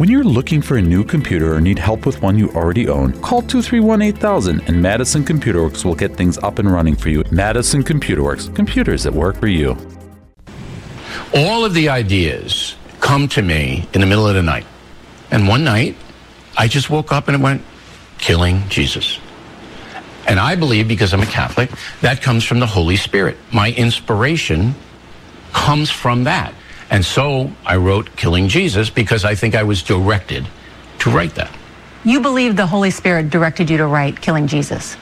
When you're looking for a new computer or need help with one you already own, call 231 8000 and Madison Computer Works will get things up and running for you. Madison Computer Works, computers that work for you. All of the ideas come to me in the middle of the night. And one night, I just woke up and it went, killing Jesus. And I believe, because I'm a Catholic, that comes from the Holy Spirit. My inspiration comes from that. And so I wrote Killing Jesus because I think I was directed to write that. You believe the Holy Spirit directed you to write Killing Jesus?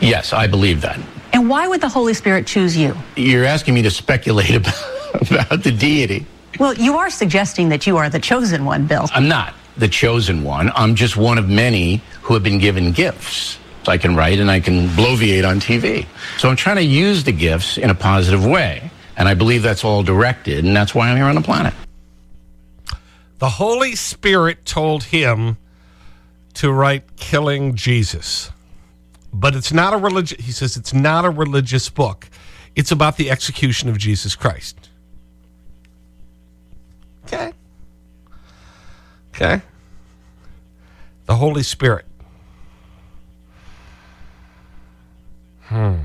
Yes, I believe that. And why would the Holy Spirit choose you? You're asking me to speculate about, about the deity. Well, you are suggesting that you are the chosen one, Bill. I'm not the chosen one. I'm just one of many who have been given gifts. I can write and I can bloviate on TV. So I'm trying to use the gifts in a positive way. And I believe that's all directed, and that's why I'm here on the planet. The Holy Spirit told him to write Killing Jesus. But it's not a religious, he says it's not a religious book. It's about the execution of Jesus Christ. Okay. Okay. The Holy Spirit. Hmm.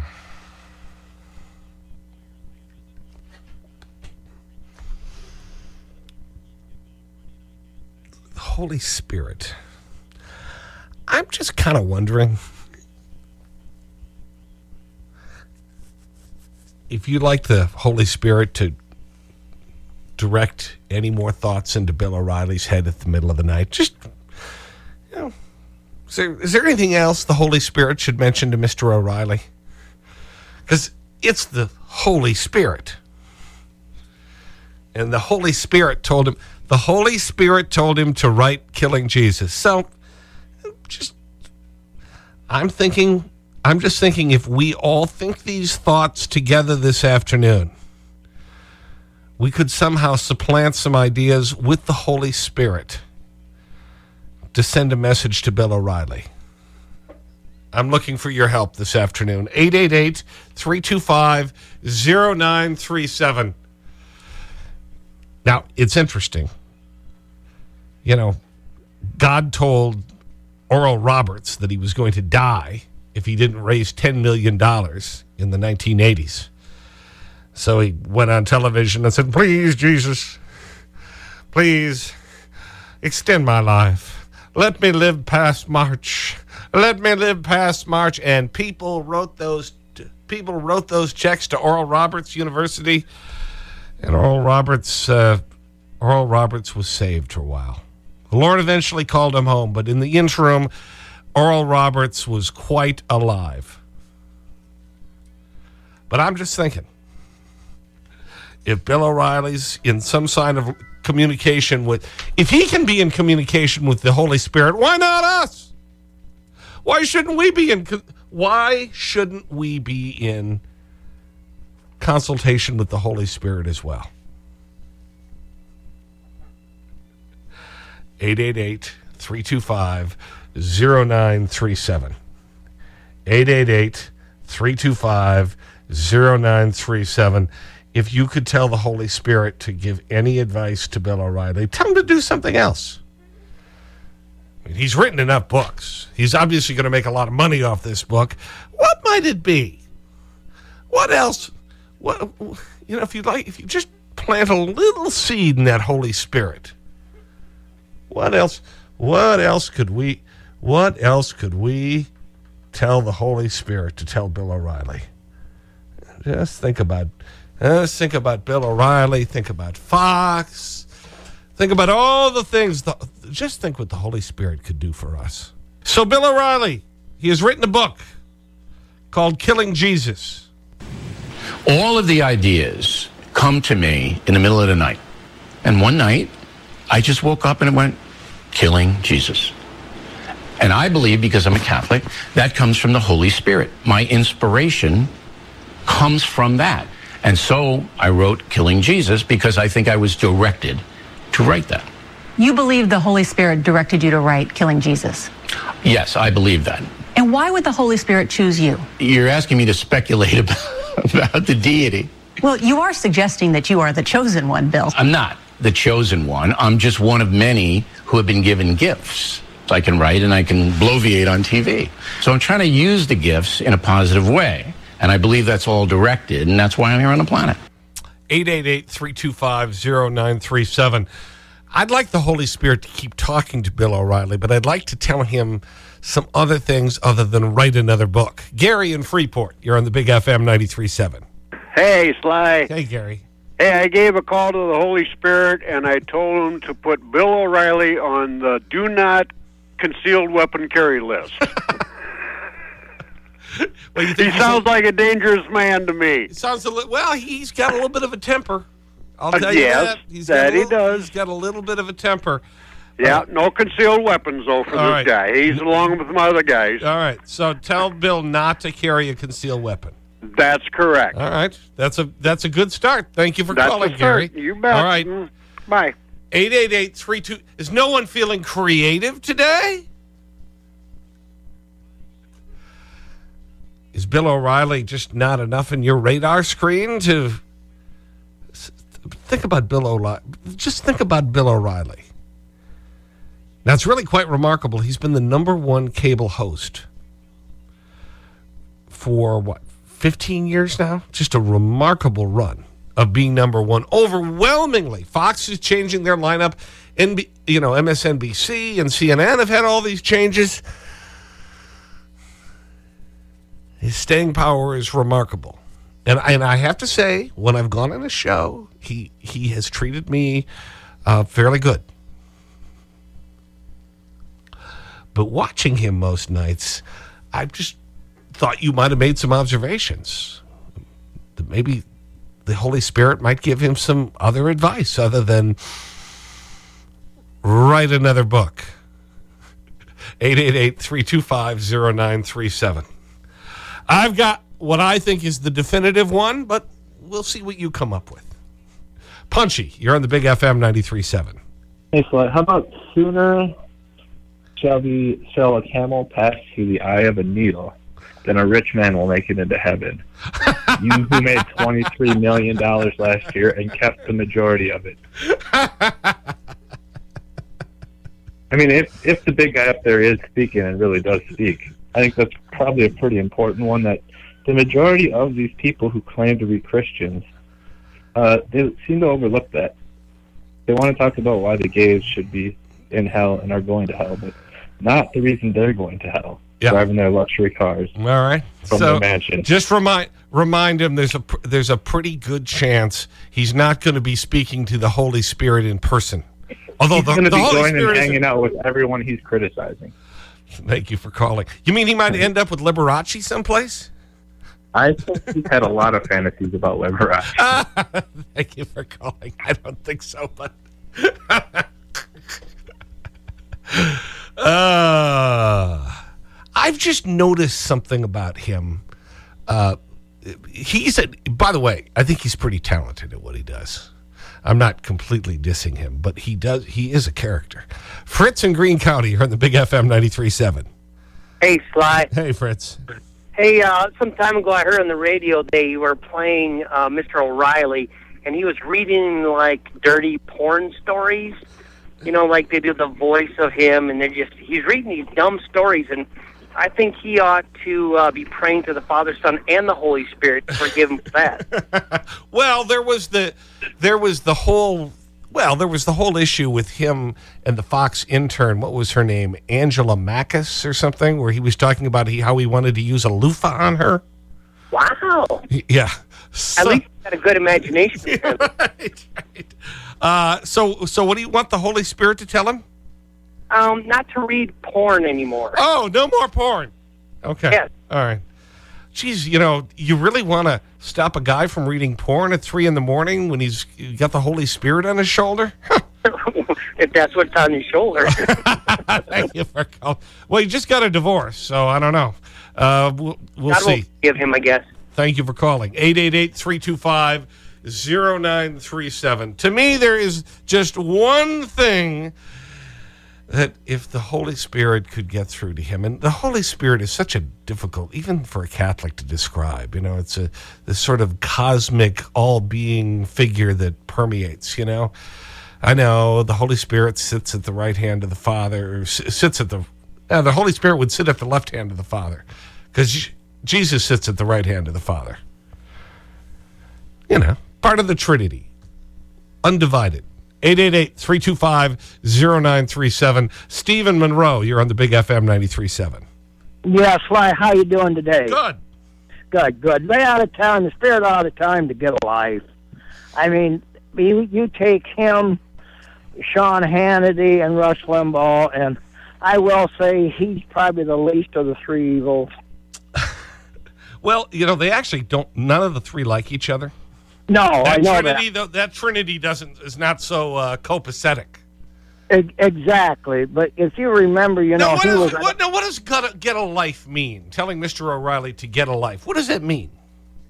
Holy Spirit. I'm just kind of wondering if you'd like the Holy Spirit to direct any more thoughts into Bill O'Reilly's head at the middle of the night, just, you know, is there, is there anything else the Holy Spirit should mention to Mr. O'Reilly? Because it's the Holy Spirit. And the Holy Spirit told him, the Holy Spirit told him to write Killing Jesus. So, just, I'm thinking, I'm just thinking if we all think these thoughts together this afternoon, we could somehow supplant some ideas with the Holy Spirit to send a message to Bill O'Reilly. I'm looking for your help this afternoon. 888 325 0937. Now, it's interesting. You know, God told Oral Roberts that he was going to die if he didn't raise $10 million in the 1980s. So he went on television and said, Please, Jesus, please extend my life. Let me live past March. Let me live past March. And people wrote those, people wrote those checks to Oral Roberts University and Oral Roberts, uh, Oral Roberts was saved for a while. The Lord eventually called him home, but in the interim, Oral Roberts was quite alive. But I'm just thinking, if Bill O'Reilly's in some sign of communication with, if he can be in communication with the Holy Spirit, why not us? Why shouldn't we be in, why shouldn't we be in consultation with the Holy Spirit as well. 888-325-0937. 888-325-0937. If you could tell the Holy Spirit to give any advice to Bill O'Reilly, tell him to do something else. I mean, he's written enough books. He's obviously going to make a lot of money off this book. What might it be? What else what, you know, if you like, if you just plant a little seed in that Holy Spirit, what else, what else could we, what else could we tell the Holy Spirit to tell Bill O'Reilly? Just think about, just think about Bill O'Reilly, think about Fox, think about all the things, the, just think what the Holy Spirit could do for us. So Bill O'Reilly, he has written a book called Killing Jesus. All of the ideas come to me in the middle of the night. And one night, I just woke up and it went, killing Jesus. And I believe, because I'm a Catholic, that comes from the Holy Spirit. My inspiration comes from that. And so I wrote Killing Jesus because I think I was directed to write that. You believe the Holy Spirit directed you to write Killing Jesus? Yes, I believe that. And why would the Holy Spirit choose you? You're asking me to speculate about about the deity. Well, you are suggesting that you are the chosen one, Bill. I'm not the chosen one. I'm just one of many who have been given gifts. I can write and I can bloviate on TV. So I'm trying to use the gifts in a positive way. And I believe that's all directed, and that's why I'm here on the planet. 888-325-0937. I'd like the Holy Spirit to keep talking to Bill O'Reilly, but I'd like to tell him some other things other than write another book. Gary in Freeport, you're on the Big FM 93.7. Hey, Sly. Hey, Gary. Hey, I gave a call to the Holy Spirit and I told him to put Bill O'Reilly on the do not concealed weapon carry list. Well, he sounds like a dangerous man to me. sounds a little, well, he's got a little bit of a temper. I'll Uh, tell you that. He's that a he does. He's got a little bit of a temper. Yeah, no concealed weapons though for All this right. guy. He's along with my other guys. All right. So tell Bill not to carry a concealed weapon. That's correct. All right. That's a that's a good start. Thank you for That's calling. Gary. You bet. All right. Mm, Bye. 888-32. Is no one feeling creative today? Is Bill O'Reilly just not enough in your radar screen to think about Bill O'Reilly? Just think about Bill O'Reilly. Now, it's really quite remarkable. He's been the number one cable host for what, 15 years now? Just a remarkable run of being number one overwhelmingly. Fox is changing their lineup. NB, you know, MSNBC and CNN have had all these changes. His staying power is remarkable. And, and I have to say, when I've gone on a show, he, he has treated me uh, fairly good. But watching him most nights, I just thought you might have made some observations. That maybe the Holy Spirit might give him some other advice other than write another book. 888-325-0937. I've got what I think is the definitive one, but we'll see what you come up with. Punchy, you're on the Big FM 93.7. Hey, Sly, how about sooner shall we shall a camel pass through the eye of a needle Then a rich man will make it into heaven? you who made twenty three million dollars last year and kept the majority of it. I mean, if if the big guy up there is speaking and really does speak, I think that's probably a pretty important one. That the majority of these people who claim to be Christians, uh, they seem to overlook that. They want to talk about why the gays should be in hell and are going to hell, but not the reason they're going to hell. Yeah. Driving their luxury cars All right. from so the mansion. just remind remind him there's a there's a pretty good chance he's not going to be speaking to the Holy Spirit in person. Although He's the, going to the be Holy Spirit hanging out with everyone he's criticizing. Thank you for calling. You mean he might end up with Liberace someplace? I think he's had a lot of fantasies about Liberace. Thank you for calling. I don't think so, but. uh, I've just noticed something about him. Uh, he's a, by the way, I think he's pretty talented at what he does. I'm not completely dissing him, but he does, he is a character. Fritz in Green County, you're on the Big FM 93.7. Hey, Sly. Hey, Fritz. Hey, uh, some time ago I heard on the radio they were playing uh, Mr. O'Reilly, and he was reading like dirty porn stories. You know, like they do the voice of him, and they're just he's reading these dumb stories, and I think he ought to uh, be praying to the Father, Son, and the Holy Spirit to forgive him for that. Well, there was the there was the whole well, there was the whole issue with him and the Fox intern. What was her name? Angela Mackis or something, where he was talking about he, how he wanted to use a loofah on her. Wow! Yeah. At So- least he had a good imagination. right, right. Uh, so, so what do you want the Holy Spirit to tell him? um, not to read porn anymore. Oh, no more porn. Okay. Yes. All right. Geez, you know, you really want to stop a guy from reading porn at 3 in the morning when he's got the Holy Spirit on his shoulder? if that's what's on his shoulder. Thank you for calling. Well, you just got a divorce, so I don't know. Uh, we'll we'll see. give him, I guess. Thank you for calling. 888-325-0937. To me, there is just one thing that if the Holy Spirit could get through to him, and the Holy Spirit is such a difficult, even for a Catholic to describe, you know, it's a this sort of cosmic all-being figure that permeates, you know. I know the Holy Spirit sits at the right hand of the Father, sits at the, uh, the Holy Spirit would sit at the left hand of the Father because Jesus sits at the right hand of the Father. You know, part of the Trinity, undivided. 888-325-0937. Stephen Monroe, you're on the Big FM 93.7. Yeah, Sly, how you doing today? Good. Good, good. Lay out of town, the spirit out of time to get a life. I mean, you, you take him, Sean Hannity, and Rush Limbaugh, and I will say he's probably the least of the three evils. Well, you know, they actually don't, none of the three like each other. No, I That know Trinity, though, that Trinity doesn't, is not so uh, copacetic. E- exactly. But if you remember, you know, Now, what, he is, what, now, what does get a, get a life mean? Telling Mr. O'Reilly to get a life. What does that mean?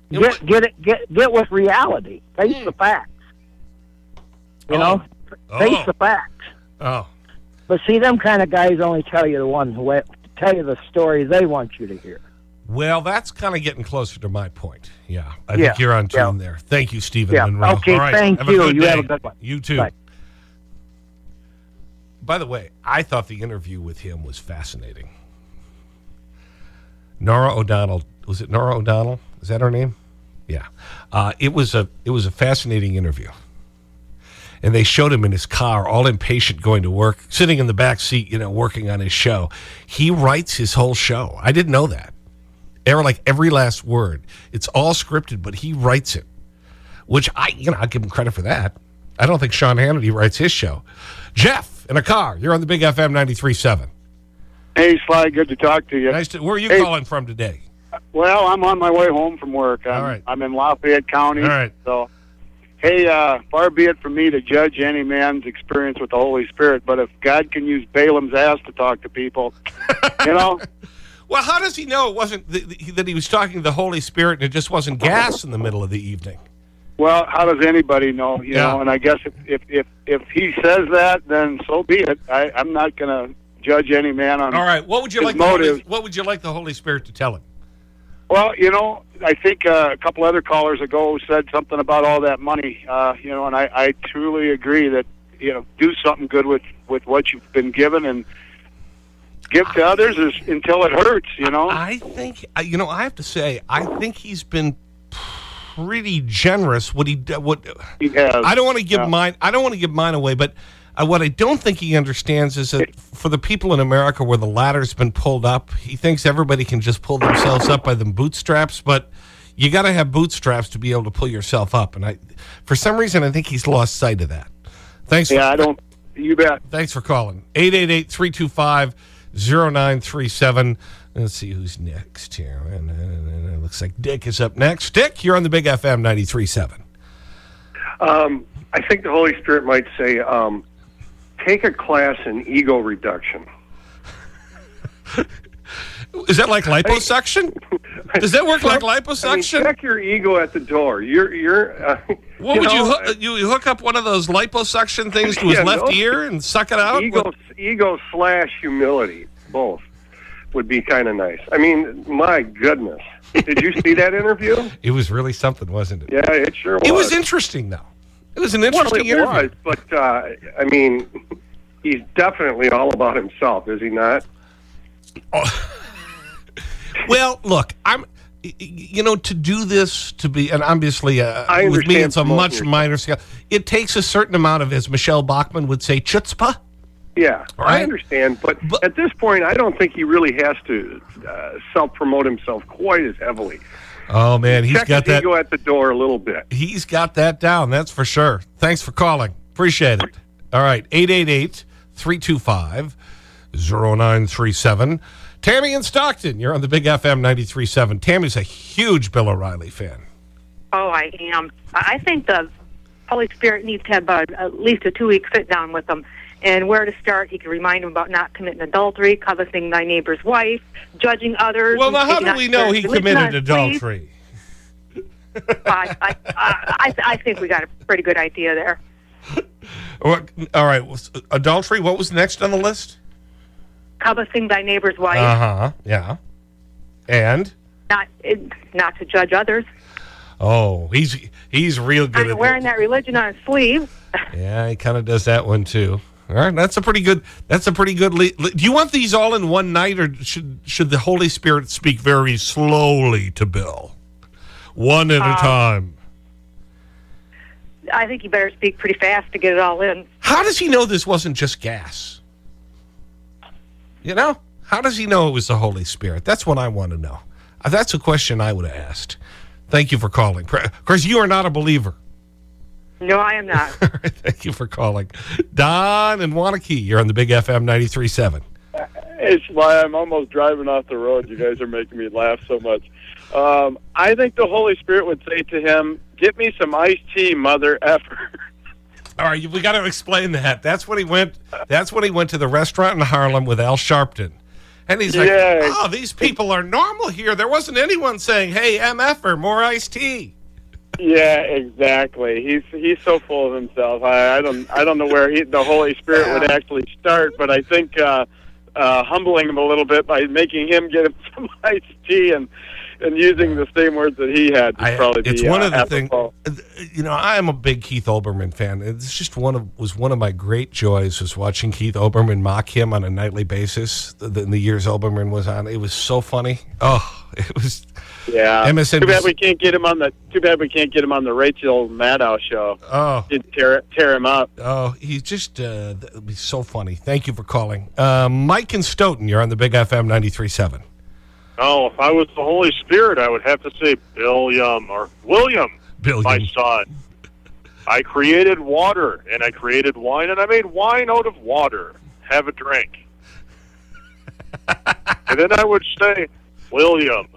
You know, get, get, it, get, get with reality. Face the facts. You Oh. know? Oh. Face the facts. Oh. But see, them kind of guys only tell you the one who tell you the story they want you to hear. Well, that's kind of getting closer to my point. Yeah. I Yeah, think you're on yeah. tune there. Thank you, Stephen Yeah, Monroe. okay, All right, thank have you. You day. have a good one. You too. Bye. By the way, I thought the interview with him was fascinating. Norah O'Donnell. Was it Norah O'Donnell? Is that her name? Yeah. Uh, it, was a, it was a fascinating interview. And they showed him in his car, all impatient going to work, sitting in the back seat, you know, working on his show. He writes his whole show. I didn't know that. Ever like every last word. It's all scripted, but he writes it, which I, you know, I'll give him credit for that. I don't think Sean Hannity writes his show. Jeff, in a car. You're on the Big FM 93.7. Hey, Sly, good to talk to you. Nice to, where are you Hey. calling from today? Well, I'm on my way home from work. I'm, All right. I'm in Lafayette County. All right. So, hey, uh, far be it from me to judge any man's experience with the Holy Spirit, but if God can use Balaam's ass to talk to people, you know, Well, how does he know it wasn't th th that he was talking to the Holy Spirit and it just wasn't gas in the middle of the evening? well, how does anybody know? You Yeah. know, and I guess if if if, if he says that, then so be it. I, I'm not going to judge any man on. All right. What would you like? The Holy, motive. what would you like the Holy Spirit to tell him? Well, you know, I think uh, a couple other callers ago said something about all that money. Uh, you know, and I, I truly agree that you know do something good with with what you've been given and give to others is, until it hurts. You know. I think you know. I have to say, I think he's been pretty generous. What he what He has. I don't want to give Yeah. mine. I don't want to give mine away, but uh, what I don't think he understands is that for the people in America where the ladder's been pulled up, he thinks everybody can just pull themselves up by them bootstraps, but you got to have bootstraps to be able to pull yourself up. And I, for some reason, I think he's lost sight of that. Thanks. Yeah, for, I don't. You bet. Thanks for calling. 888-325-0937. Let's see who's next here. And, uh, it looks like Dick is up next. Dick, you're on the Big FM 93.7. Um, I think the Holy Spirit might say, um, take a class in ego reduction. Is that like liposuction? Does that work like I mean, liposuction? check your ego at the door. You're, you're. Uh, What you would you know, hook, you hook up one of those liposuction things to his Yeah, left no. ear and suck it out? ego, ego slash humility, both would be kind of nice. I mean, my goodness, did you see that interview? It was really something, wasn't it? Yeah, it sure was. It was interesting, though. It was an well, interesting it interview. was, but uh, I mean, he's definitely all about himself, is he not? Well, look, I'm, you know, to do this, to be, and obviously uh, with me, it's a much minor scale. It takes a certain amount of, as Michele Bachmann would say, chutzpah. Yeah, Right. I understand, but, But- at this point, I don't think he really has to uh, self promote himself quite as heavily. Oh, man, he's Check got that. ego at the door a little bit. He's got that down, that's for sure. Thanks for calling. Appreciate it. All right, 888 325 0937. Tammy in Stockton, you're on the Big FM 93.7. Tammy's a huge Bill O'Reilly fan. Oh, I am. I think the Holy Spirit needs to have a, at least a two week sit down with them. And where to start, he can remind him about not committing adultery, coveting thy neighbor's wife, judging others. Well, now, how do we know he committed adultery? I, I, I, I, think we got a pretty good idea there. All right, adultery, what was next on the list? Coveting thy neighbor's wife, Uh huh, yeah. And? not not to judge others. Oh, he's, he's real good I'm at wearing that religion on his sleeve. Yeah, he kind of does that one too. All right, that's a pretty good. That's a pretty good. Le do you want these all in one night, or should should the Holy Spirit speak very slowly to Bill, one at a Um, time? I think you better speak pretty fast to get it all in. How does he know this wasn't just gas? You know, how does he know it was the Holy Spirit? That's what I want to know. Uh, That's a question I would have asked. Thank you for calling. Of course, you are not a believer. No, I am not. Thank you for calling. Don and Waunakee, you're on the Big FM 93.7. It's why I'm almost driving off the road. You guys are making me laugh so much. Um, I think the Holy Spirit would say to him, "Get me some iced tea, mother effer." All right, we got to explain that. That's when he went. That's when he went to the restaurant in Harlem with Al Sharpton, and he's like, Yeah. "Oh, these people are normal here. There wasn't anyone saying, "Hey, MF or more iced tea." yeah, exactly. He's he's so full of himself. I, I don't I don't know where he, the Holy Spirit would actually start, but I think uh, uh, humbling him a little bit by making him get him some iced tea and and using the same words that he had I- probably it's be one uh, of the things. You know, I am a big Keith Olbermann fan. It's just one of was one of my great joys was watching Keith Olbermann mock him on a nightly basis. The, the, the years Olbermann was on, it was so funny. Oh, it was. Yeah. MSNBC Too bad we can't get him on the. Too bad we can't get him on the Rachel Maddow show. Oh. Did tear tear him up. Oh, he's just uh, th- be so funny. Thank you for calling. Uh, Mike and Stoughton, you're on the Big FM 93.7. Oh, if I was the Holy Spirit, I would have to say William or William, Billiam. my son. I created water and I created wine and I made wine out of water. Have a drink. and then I would say, William,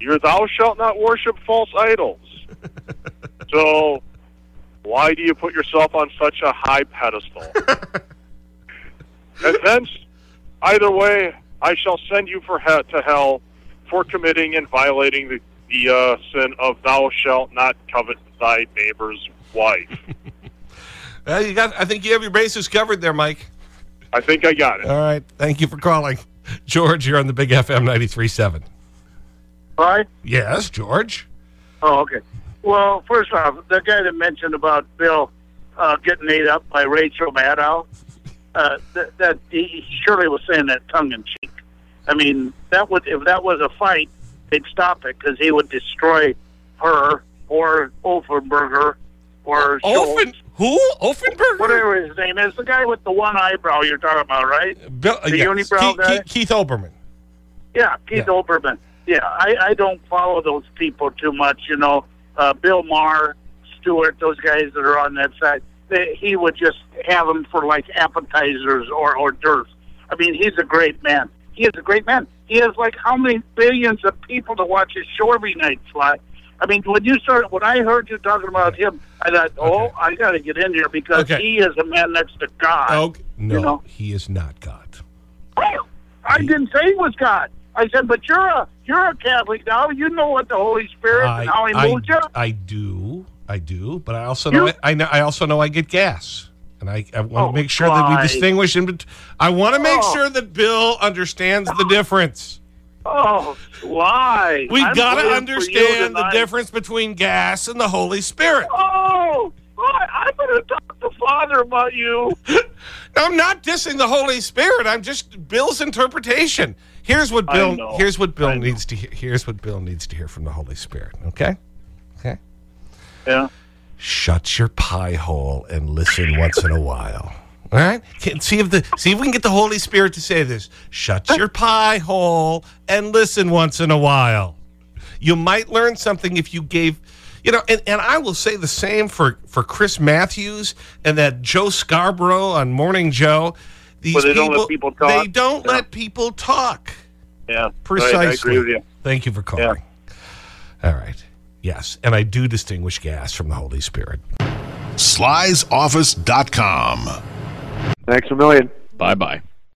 you're thou shalt not worship false idols. So why do you put yourself on such a high pedestal? and thence, either way, I shall send you for he- to hell for committing and violating the, the uh, sin of thou shalt not covet thy neighbor's wife. Uh, you got, I think you have your bases covered there, Mike. I think I got it. All right. Thank you for calling. George, you're on the Big FM 93.7. Hi. Yes, George. Oh, okay. Well, first off, the guy that mentioned about Bill uh, getting ate up by Rachel Maddow, uh, that, that he surely was saying that tongue in cheek. I mean, that would if that was a fight, they'd stop it because he would destroy her or Offenberger or Offen, Schultz, who? Offenberger? whatever his name is, the guy with the one eyebrow you're talking about, right? Bill, the yes. unibrow Keith, guy. Keith, Olbermann. Yeah, Keith Olbermann. Yeah, I, I don't follow those people too much. You know, uh, Bill Maher, Stewart, those guys that are on that side. They, he would just have them for like appetizers or hors d'oeuvres. I mean, he's a great man. He is a great man. He has like how many billions of people to watch his show every night fly. I mean, when you started, when I heard you talking about him, I thought, oh, I got to get in here because Okay. he is a man next to God. Oh, no, You know? he is not God. I didn't say he was God. I said, but you're a you're a Catholic now. You know what the Holy Spirit and how He I, moves you. I do. I do. But I also know, I, I know, I also know I get gas. And I, I want Oh, to make sure that we distinguish. In, bet- I want to make Oh. sure that Bill understands the difference. Oh, why? We got to waiting for you understand the difference between gas and the Holy Spirit. Oh, I'm going to talk to Father about you. I'm not dissing the Holy Spirit. I'm just Bill's interpretation. Here's what Bill. Here's what Bill needs to. hear. Here's what Bill needs to hear from the Holy Spirit. Okay. Okay. Yeah. Shut your pie hole and listen once in a while. All right. Can, see if the see if we can get the Holy Spirit to say this. Shut your pie hole and listen once in a while. You might learn something if you gave. You know, and, and I will say the same for, for Chris Matthews and that Joe Scarborough on Morning Joe. These Where they don't let people talk? They don't Yeah. let people talk. Yeah. Precisely. Right, I agree with you. Thank you for calling. All right. Yes. And I do distinguish gas from the Holy Spirit. Sly'sOffice.com. Thanks a million. Bye bye.